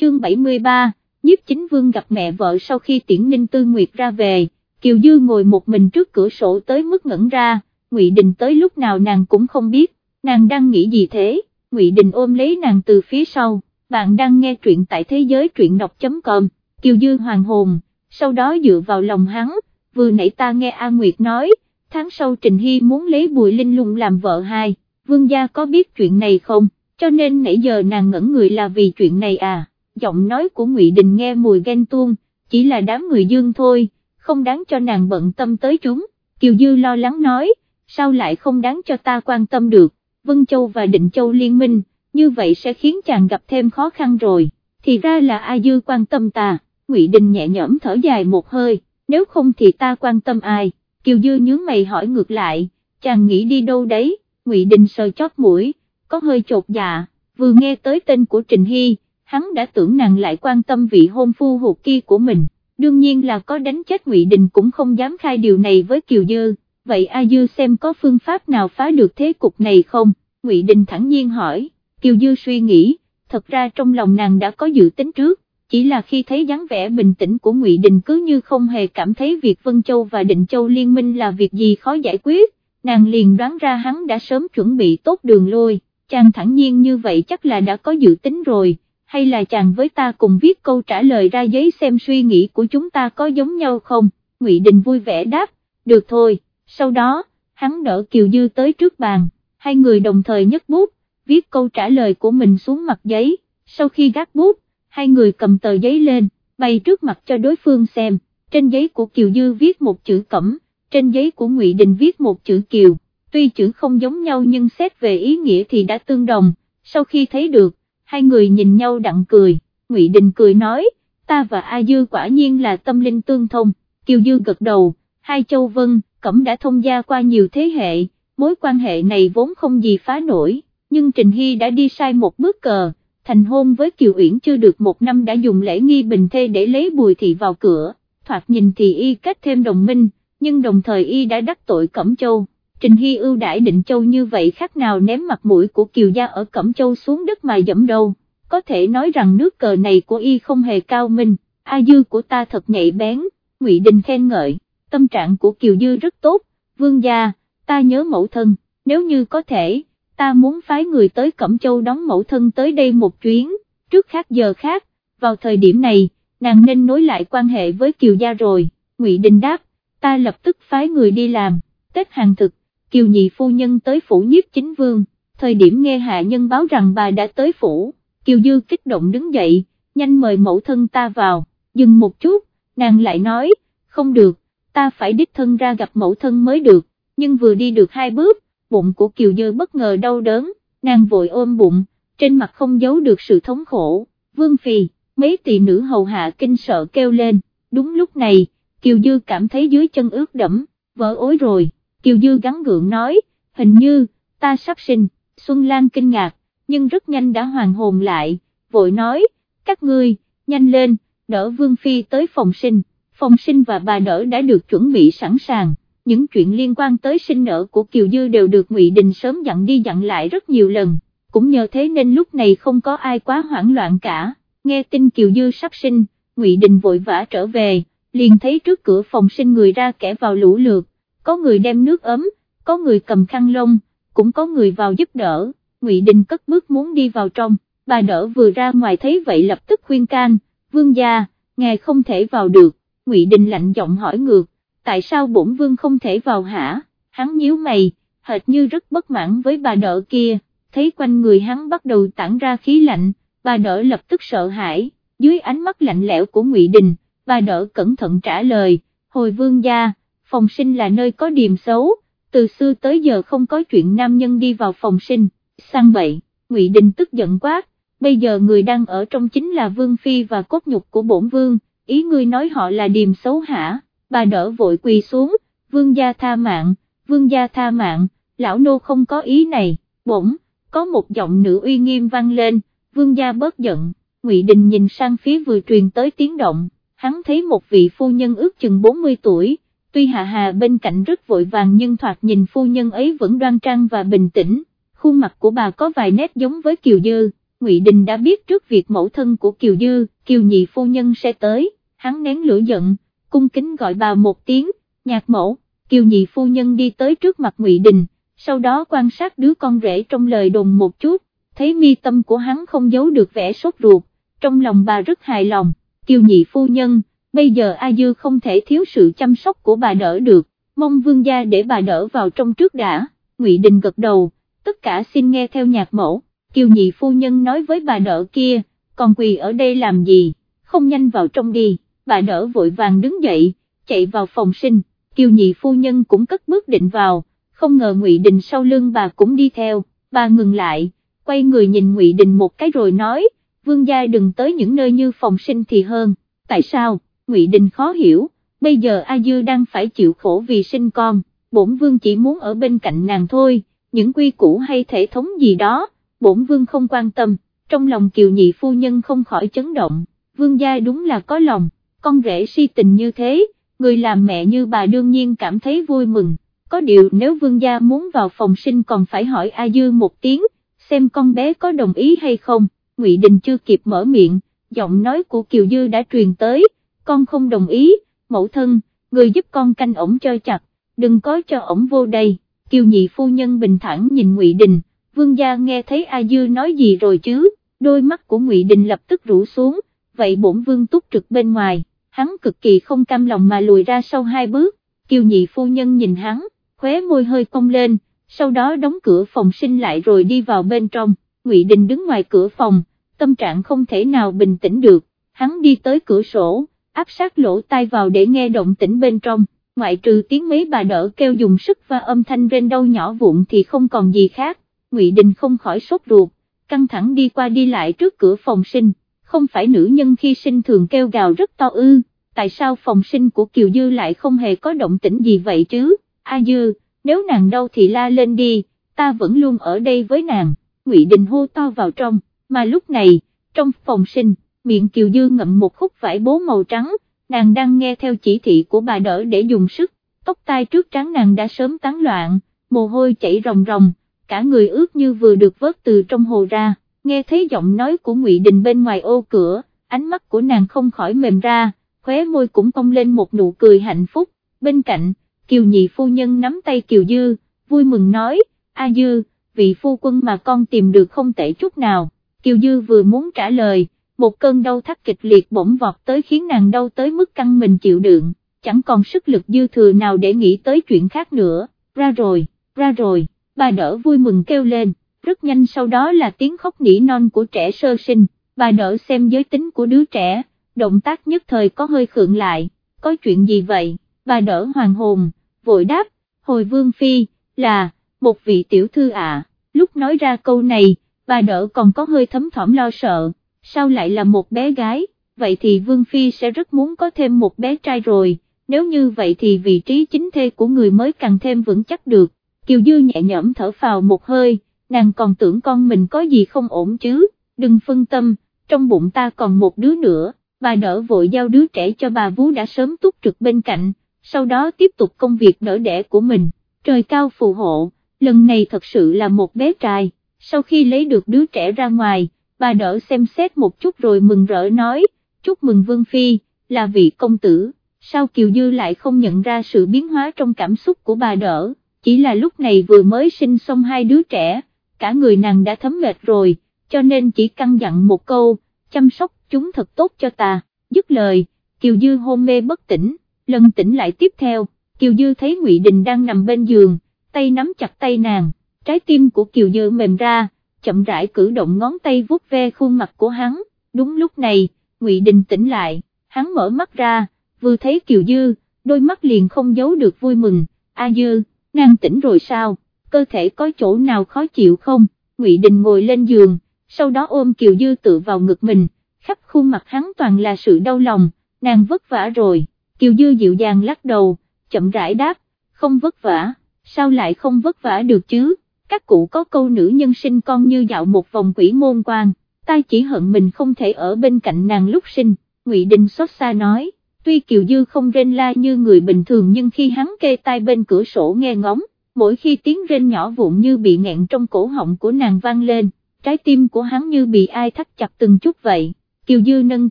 chương 73, nhiếp chính vương gặp mẹ vợ sau khi tiễn ninh tư nguyệt ra về, Kiều Dư ngồi một mình trước cửa sổ tới mức ngẩn ra, Ngụy Đình tới lúc nào nàng cũng không biết, nàng đang nghĩ gì thế, Ngụy Đình ôm lấy nàng từ phía sau, bạn đang nghe truyện tại thế giới truyện đọc.com, Kiều Dư hoàng hồn, sau đó dựa vào lòng hắn, vừa nãy ta nghe A Nguyệt nói, tháng sau Trình Hy muốn lấy Bùi Linh Lung làm vợ hai, vương gia có biết chuyện này không, cho nên nãy giờ nàng ngẩn người là vì chuyện này à, giọng nói của Ngụy Đình nghe mùi ghen tuông, chỉ là đám người dương thôi, không đáng cho nàng bận tâm tới chúng, Kiều Dư lo lắng nói, sao lại không đáng cho ta quan tâm được, Vân Châu và Định Châu liên minh, như vậy sẽ khiến chàng gặp thêm khó khăn rồi, thì ra là A Dư quan tâm ta, Ngụy Đình nhẹ nhõm thở dài một hơi, nếu không thì ta quan tâm ai, Kiều Dư nhướng mày hỏi ngược lại, chàng nghĩ đi đâu đấy, Ngụy Đình sờ chót mũi, có hơi chột dạ, vừa nghe tới tên của Trình Hy, hắn đã tưởng nàng lại quan tâm vị hôn phu hụt kia của mình, đương nhiên là có đánh chết Ngụy Đình cũng không dám khai điều này với Kiều Dư, vậy A Dư xem có phương pháp nào phá được thế cục này không, Ngụy Đình thẳng nhiên hỏi, Kiều Dư suy nghĩ, thật ra trong lòng nàng đã có dự tính trước, chỉ là khi thấy dáng vẻ bình tĩnh của Ngụy Đình cứ như không hề cảm thấy việc Vân Châu và Định Châu liên minh là việc gì khó giải quyết, nàng liền đoán ra hắn đã sớm chuẩn bị tốt đường lôi, chàng thẳng nhiên như vậy chắc là đã có dự tính rồi, hay là chàng với ta cùng viết câu trả lời ra giấy xem suy nghĩ của chúng ta có giống nhau không, Ngụy Đình vui vẻ đáp, được thôi, sau đó, hắn đỡ Kiều Dư tới trước bàn, hai người đồng thời nhấc bút, viết câu trả lời của mình xuống mặt giấy, sau khi gác bút, hai người cầm tờ giấy lên, bày trước mặt cho đối phương xem, trên giấy của Kiều Dư viết một chữ cẩm, trên giấy của Ngụy Đình viết một chữ Kiều, tuy chữ không giống nhau nhưng xét về ý nghĩa thì đã tương đồng, sau khi thấy được, hai người nhìn nhau đặng cười, Ngụy Đình cười nói, ta và A Dư quả nhiên là tâm linh tương thông, Kiều Dư gật đầu, hai châu vân, cẩm đã thông gia qua nhiều thế hệ, mối quan hệ này vốn không gì phá nổi, nhưng Trình Hy đã đi sai một bước cờ thành hôn với Kiều Uyển chưa được một năm đã dùng lễ nghi bình thê để lấy bùi thị vào cửa, thoạt nhìn thì y kết thêm đồng minh, nhưng đồng thời y đã đắc tội Cẩm Châu. Trình Hy ưu đãi định châu như vậy khác nào ném mặt mũi của Kiều gia ở Cẩm Châu xuống đất mà dẫm đâu, có thể nói rằng nước cờ này của y không hề cao minh, A Dư của ta thật nhạy bén, Ngụy Đình khen ngợi, tâm trạng của Kiều Dư rất tốt, vương gia, ta nhớ mẫu thân, nếu như có thể, ta muốn phái người tới Cẩm Châu đón mẫu thân tới đây một chuyến, trước khác giờ khác, vào thời điểm này, nàng nên nối lại quan hệ với Kiều Gia rồi, Ngụy Đình đáp, ta lập tức phái người đi làm, Tết hàng thực, Kiều Nhị Phu Nhân tới phủ nhiếp chính vương, thời điểm nghe hạ nhân báo rằng bà đã tới phủ, Kiều Dư kích động đứng dậy, nhanh mời mẫu thân ta vào, dừng một chút, nàng lại nói, không được, ta phải đích thân ra gặp mẫu thân mới được, nhưng vừa đi được hai bước, bụng của Kiều Dư bất ngờ đau đớn, nàng vội ôm bụng, trên mặt không giấu được sự thống khổ, vương phi, mấy tỷ nữ hầu hạ kinh sợ kêu lên, đúng lúc này, Kiều Dư cảm thấy dưới chân ướt đẫm, vỡ ối rồi, Kiều Dư gắn gượng nói, hình như, ta sắp sinh, Xuân Lan kinh ngạc, nhưng rất nhanh đã hoàn hồn lại, vội nói, các ngươi, nhanh lên, đỡ Vương Phi tới phòng sinh, phòng sinh và bà đỡ đã được chuẩn bị sẵn sàng những chuyện liên quan tới sinh nở của Kiều Dư đều được Ngụy Đình sớm dặn đi dặn lại rất nhiều lần, cũng nhờ thế nên lúc này không có ai quá hoảng loạn cả, nghe tin Kiều Dư sắp sinh, Ngụy Đình vội vã trở về, liền thấy trước cửa phòng sinh người ra kẻ vào lũ lượt, có người đem nước ấm, có người cầm khăn lông, cũng có người vào giúp đỡ, Ngụy Đình cất bước muốn đi vào trong, bà đỡ vừa ra ngoài thấy vậy lập tức khuyên can, vương gia, ngài không thể vào được, Ngụy Đình lạnh giọng hỏi ngược, tại sao bổn vương không thể vào hả, hắn nhíu mày, hệt như rất bất mãn với bà đỡ kia, thấy quanh người hắn bắt đầu tản ra khí lạnh, bà đỡ lập tức sợ hãi, dưới ánh mắt lạnh lẽo của Ngụy Đình, bà đỡ cẩn thận trả lời, hồi vương gia, phòng sinh là nơi có điềm xấu, từ xưa tới giờ không có chuyện nam nhân đi vào phòng sinh, sang bậy, Ngụy Đình tức giận quá bây giờ người đang ở trong chính là vương phi và cốt nhục của bổn vương, ý ngươi nói họ là điềm xấu hả? bà đỡ vội quỳ xuống, vương gia tha mạng, vương gia tha mạng, lão nô không có ý này, bổn có một giọng nữ uy nghiêm vang lên, vương gia bớt giận, Ngụy Đình nhìn sang phía vừa truyền tới tiếng động, hắn thấy một vị phu nhân ước chừng 40 tuổi, tuy Hà Hà bên cạnh rất vội vàng nhưng thoạt nhìn phu nhân ấy vẫn đoan trang và bình tĩnh, khuôn mặt của bà có vài nét giống với Kiều Dư, Ngụy Đình đã biết trước việc mẫu thân của Kiều Dư, Kiều Nhị phu nhân sẽ tới, hắn nén lửa giận, cung kính gọi bà một tiếng, nhạc mẫu, Kiều Nhị phu nhân đi tới trước mặt Ngụy Đình, sau đó quan sát đứa con rể trong lời đồn một chút, thấy mi tâm của hắn không giấu được vẻ sốt ruột, trong lòng bà rất hài lòng, Kiều Nhị phu nhân, bây giờ A Dư không thể thiếu sự chăm sóc của bà đỡ được, mong vương gia để bà đỡ vào trong trước đã, Ngụy Đình gật đầu, tất cả xin nghe theo nhạc mẫu, Kiều Nhị phu nhân nói với bà đỡ kia, còn quỳ ở đây làm gì, không nhanh vào trong đi, bà đỡ vội vàng đứng dậy, chạy vào phòng sinh, Kiều Nhị phu nhân cũng cất bước định vào, không ngờ Ngụy Đình sau lưng bà cũng đi theo, bà ngừng lại, quay người nhìn Ngụy Đình một cái rồi nói, vương gia đừng tới những nơi như phòng sinh thì hơn, tại sao, Ngụy Đình khó hiểu, bây giờ A Dư đang phải chịu khổ vì sinh con, bổn vương chỉ muốn ở bên cạnh nàng thôi, những quy củ hay thể thống gì đó, bổn vương không quan tâm, trong lòng kiều nhị phu nhân không khỏi chấn động, vương gia đúng là có lòng, con rể si tình như thế, người làm mẹ như bà đương nhiên cảm thấy vui mừng, có điều nếu vương gia muốn vào phòng sinh còn phải hỏi A Dư một tiếng, xem con bé có đồng ý hay không, Ngụy Đình chưa kịp mở miệng, giọng nói của Kiều Dư đã truyền tới, con không đồng ý, mẫu thân, người giúp con canh ổng cho chặt, đừng có cho ổng vô đây, Kiều Nhị phu nhân bình thản nhìn Ngụy Đình, vương gia nghe thấy A Dư nói gì rồi chứ, đôi mắt của Ngụy Đình lập tức rũ xuống, vậy bổn vương túc trực bên ngoài, hắn cực kỳ không cam lòng mà lùi ra sau hai bước, Kiều Nhị phu nhân nhìn hắn, khóe môi hơi cong lên, sau đó đóng cửa phòng sinh lại rồi đi vào bên trong, Ngụy Đình đứng ngoài cửa phòng, tâm trạng không thể nào bình tĩnh được, hắn đi tới cửa sổ, áp sát lỗ tai vào để nghe động tĩnh bên trong, ngoại trừ tiếng mấy bà đỡ kêu dùng sức và âm thanh rên đau nhỏ vụn thì không còn gì khác, Ngụy Đình không khỏi sốt ruột, căng thẳng đi qua đi lại trước cửa phòng sinh, không phải nữ nhân khi sinh thường kêu gào rất to ư, tại sao phòng sinh của Kiều Dư lại không hề có động tĩnh gì vậy chứ, A Dư, nếu nàng đau thì la lên đi, ta vẫn luôn ở đây với nàng, Ngụy Đình hô to vào trong, mà lúc này, trong phòng sinh, miệng Kiều Dư ngậm một khúc vải bố màu trắng, nàng đang nghe theo chỉ thị của bà đỡ để dùng sức, tóc tai trước trắng nàng đã sớm tán loạn, mồ hôi chảy ròng ròng, cả người ướt như vừa được vớt từ trong hồ ra, nghe thấy giọng nói của Ngụy Đình bên ngoài ô cửa, ánh mắt của nàng không khỏi mềm ra, khóe môi cũng cong lên một nụ cười hạnh phúc, bên cạnh, Kiều Nhị phu nhân nắm tay Kiều Dư, vui mừng nói, A Dư, vị phu quân mà con tìm được không tệ chút nào, Kiều Dư vừa muốn trả lời, một cơn đau thắt kịch liệt bỗng vọt tới khiến nàng đau tới mức căng mình chịu đựng, chẳng còn sức lực dư thừa nào để nghĩ tới chuyện khác nữa, ra rồi, ra rồi, bà đỡ vui mừng kêu lên, rất nhanh sau đó là tiếng khóc nỉ non của trẻ sơ sinh, bà đỡ xem giới tính của đứa trẻ, động tác nhất thời có hơi khượng lại, có chuyện gì vậy, bà đỡ hoàng hồn, vội đáp, hồi vương phi, là, một vị tiểu thư ạ, lúc nói ra câu này, bà đỡ còn có hơi thấm thỏm lo sợ sao lại là một bé gái, vậy thì Vương Phi sẽ rất muốn có thêm một bé trai rồi, nếu như vậy thì vị trí chính thê của người mới càng thêm vững chắc được, Kiều Dư nhẹ nhõm thở phào một hơi, nàng còn tưởng con mình có gì không ổn chứ, đừng phân tâm, trong bụng ta còn một đứa nữa, bà đỡ vội giao đứa trẻ cho bà vú đã sớm túc trực bên cạnh, sau đó tiếp tục công việc đỡ đẻ của mình, trời cao phù hộ, lần này thật sự là một bé trai, sau khi lấy được đứa trẻ ra ngoài, bà đỡ xem xét một chút rồi mừng rỡ nói, chúc mừng Vương Phi, là vị công tử, sao Kiều Dư lại không nhận ra sự biến hóa trong cảm xúc của bà đỡ, chỉ là lúc này vừa mới sinh xong hai đứa trẻ, cả người nàng đã thấm mệt rồi, cho nên chỉ căn dặn một câu, chăm sóc chúng thật tốt cho ta, dứt lời, Kiều Dư hôn mê bất tỉnh, lần tỉnh lại tiếp theo, Kiều Dư thấy Ngụy Đình đang nằm bên giường, tay nắm chặt tay nàng, trái tim của Kiều Dư mềm ra, chậm rãi cử động ngón tay vuốt ve khuôn mặt của hắn, đúng lúc này, Ngụy Đình tỉnh lại, hắn mở mắt ra, vừa thấy Kiều Dư, đôi mắt liền không giấu được vui mừng, A Dư, nàng tỉnh rồi sao, cơ thể có chỗ nào khó chịu không, Ngụy Đình ngồi lên giường, sau đó ôm Kiều Dư tự vào ngực mình, khắp khuôn mặt hắn toàn là sự đau lòng, nàng vất vả rồi, Kiều Dư dịu dàng lắc đầu, chậm rãi đáp, không vất vả, sao lại không vất vả được chứ, các cụ có câu nữ nhân sinh con như dạo một vòng quỷ môn quan, ta chỉ hận mình không thể ở bên cạnh nàng lúc sinh, Ngụy Đình xót xa nói, tuy Kiều Dư không rên la như người bình thường nhưng khi hắn kê tai bên cửa sổ nghe ngóng, mỗi khi tiếng rên nhỏ vụn như bị nghẹn trong cổ họng của nàng vang lên, trái tim của hắn như bị ai thắt chặt từng chút vậy, Kiều Dư nâng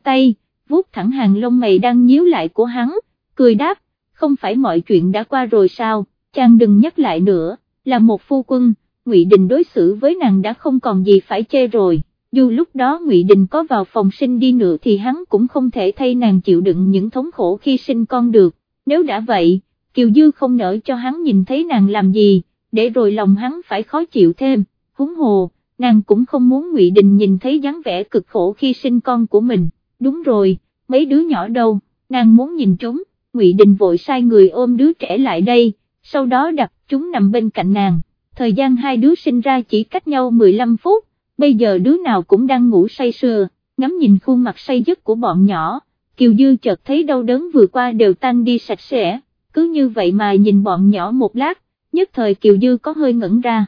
tay, vuốt thẳng hàng lông mày đang nhíu lại của hắn, cười đáp, không phải mọi chuyện đã qua rồi sao, chàng đừng nhắc lại nữa, là một phu quân, Ngụy Đình đối xử với nàng đã không còn gì phải chê rồi, dù lúc đó Ngụy Đình có vào phòng sinh đi nữa thì hắn cũng không thể thay nàng chịu đựng những thống khổ khi sinh con được, nếu đã vậy, Kiều Dư không nỡ cho hắn nhìn thấy nàng làm gì, để rồi lòng hắn phải khó chịu thêm, húng hồ, nàng cũng không muốn Ngụy Đình nhìn thấy dáng vẻ cực khổ khi sinh con của mình, đúng rồi, mấy đứa nhỏ đâu, nàng muốn nhìn chúng, Ngụy Đình vội sai người ôm đứa trẻ lại đây, sau đó đặt chúng nằm bên cạnh nàng, thời gian hai đứa sinh ra chỉ cách nhau 15 phút, bây giờ đứa nào cũng đang ngủ say sưa, ngắm nhìn khuôn mặt say giấc của bọn nhỏ, Kiều Dư chợt thấy đau đớn vừa qua đều tan đi sạch sẽ, cứ như vậy mà nhìn bọn nhỏ một lát, nhất thời Kiều Dư có hơi ngẩn ra.